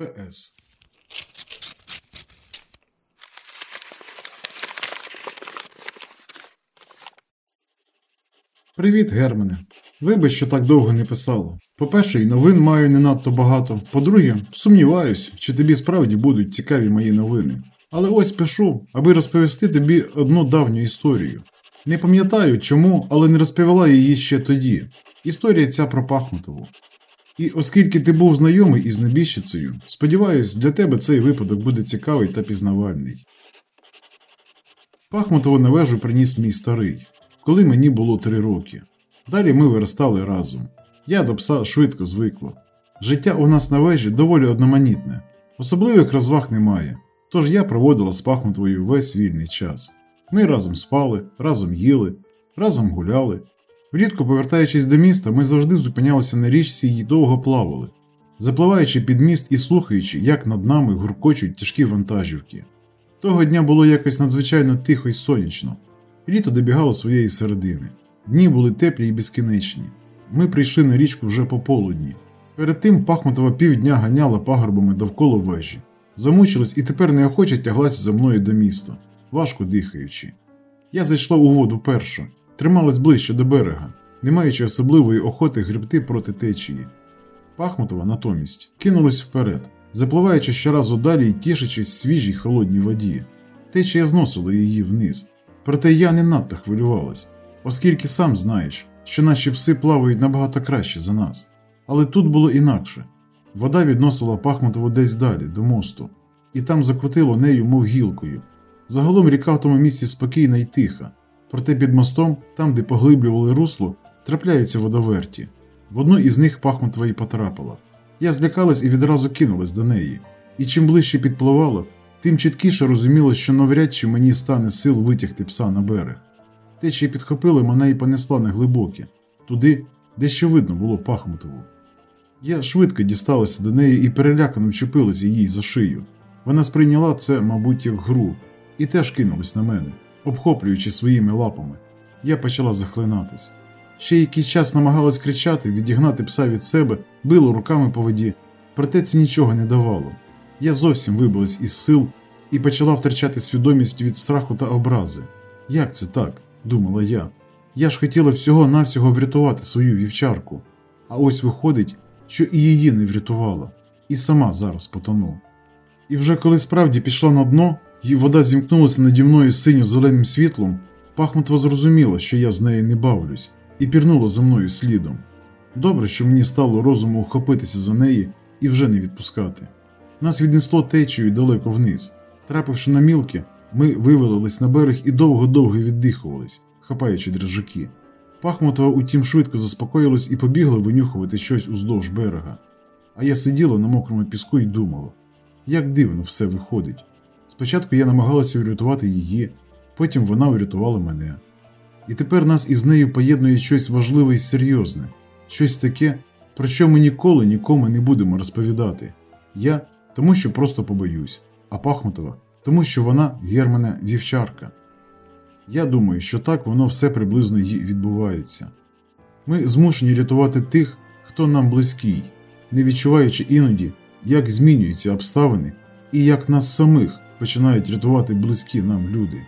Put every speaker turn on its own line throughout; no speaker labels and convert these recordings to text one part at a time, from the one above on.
П.С. Привіт, Германе. Вибач, що так довго не писало. По-перше, і новин маю не надто багато. По-друге, сумніваюсь, чи тобі справді будуть цікаві мої новини. Але ось пишу, аби розповісти тобі одну давню історію. Не пам'ятаю чому, але не розповіла її ще тоді. Історія ця про Пахмутову. І оскільки ти був знайомий із небіжчицею, сподіваюсь, для тебе цей випадок буде цікавий та пізнавальний. Пахмутову на вежу приніс мій старий, коли мені було три роки. Далі ми виростали разом. Я до пса швидко звикла. Життя у нас на вежі доволі одноманітне, особливих розваг немає, тож я проводила з Пахмутовою весь вільний час. Ми разом спали, разом їли, разом гуляли. Влітку, повертаючись до міста, ми завжди зупинялися на річці і довго плавали, запливаючи під міст і слухаючи, як над нами гуркочуть тяжкі вантажівки. Того дня було якось надзвичайно тихо і сонячно. Літо добігало своєї середини. Дні були теплі і безкінечні. Ми прийшли на річку вже пополудні. Перед тим Пахмутова півдня ганяла пагорбами довкола вежі, замучилась і тепер неохоче тяглася за мною до міста, важко дихаючи. Я зайшла у воду перша, трималась ближче до берега, не маючи особливої охоти гребти проти течії. Пахмутова натомість кинулась вперед, запливаючи щоразу далі і тішачись свіжій холодній воді. Течія зносила її вниз. Проте я не надто хвилювалась, оскільки сам знаєш, що наші пси плавають набагато краще за нас. Але тут було інакше. Вода відносила Пахмутову десь далі, до мосту, і там закрутило нею, мов гілкою. Загалом ріка в тому місці спокійна і тиха, проте під мостом, там, де поглиблювали русло, трапляються водоверті. В одну із них Пахмутова і потрапила. Я злякалась і відразу кинулась до неї, і чим ближче підпливала, тим чіткіше розуміла, що навряд чи мені стане сил витягти пса на берег. Течія підхопила мене і понесла на глибоке, туди, де ще видно було Пахмутову. Я швидко дісталася до неї і перелякано вчепилася їй за шию. Вона сприйняла це, мабуть, як гру, і теж кинулась на мене, обхоплюючи своїми лапами. Я почала захлинатись. Ще якийсь час намагалась кричати, відігнати пса від себе, било руками по воді, проте це нічого не давало. Я зовсім вибилась із сил і почала втрачати свідомість від страху та образи. Як це так? думала я. Я ж хотіла всього-навсього врятувати свою вівчарку, а ось виходить, що і її не врятувала, і сама зараз потону. І вже коли справді пішла на дно, і вода зімкнулася наді мною синьо-зеленим світлом, Пахмутова зрозуміла, що я з нею не бавлюсь, і пірнула за мною слідом. Добре, що мені стало розуму вхопитися за неї і вже не відпускати. Нас віднесло течією далеко вниз. Трапивши на мілки, ми вивалились на берег і довго-довго віддихувались, хапаючи дрижаки. Пахмутова, утім, швидко заспокоїлась і побігла винюхувати щось уздовж берега. А я сиділа на мокрому піску і думала, як дивно все виходить. Спочатку я намагалася врятувати її, потім вона врятувала мене. І тепер нас із нею поєднує щось важливе і серйозне, щось таке, про що ми ніколи нікому не будемо розповідати. Я тому, що просто побоюсь, а Пахмутова тому, що вона Германа вівчарка. Я думаю, що так воно все приблизно й відбувається. Ми змушені рятувати тих, хто нам близький, не відчуваючи іноді, як змінюються обставини і як нас самих починають рятувати близькі нам люди.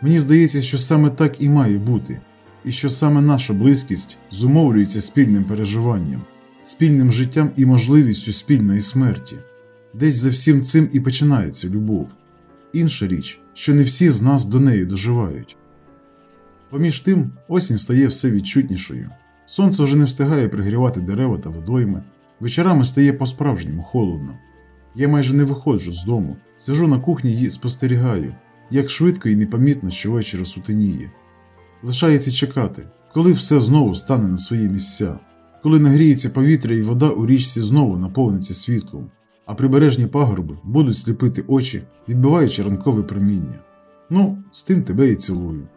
Мені здається, що саме так і має бути, і що саме наша близькість зумовлюється спільним переживанням, спільним життям і можливістю спільної смерті. Десь за всім цим і починається любов. Інша річ, що не всі з нас до неї доживають. Поміж тим, осінь стає все відчутнішою. Сонце вже не встигає пригрівати дерева та водойми, вечорами стає по-справжньому холодно. Я майже не виходжу з дому, сижу на кухні і спостерігаю, як швидко і непомітно щовечора сутеніє. Лишається чекати, коли все знову стане на свої місця, коли нагріється повітря і вода у річці знову наповниться світлом, а прибережні пагорби будуть сліпити очі, відбиваючи ранкове проміння. Ну, з тим тебе і цілую.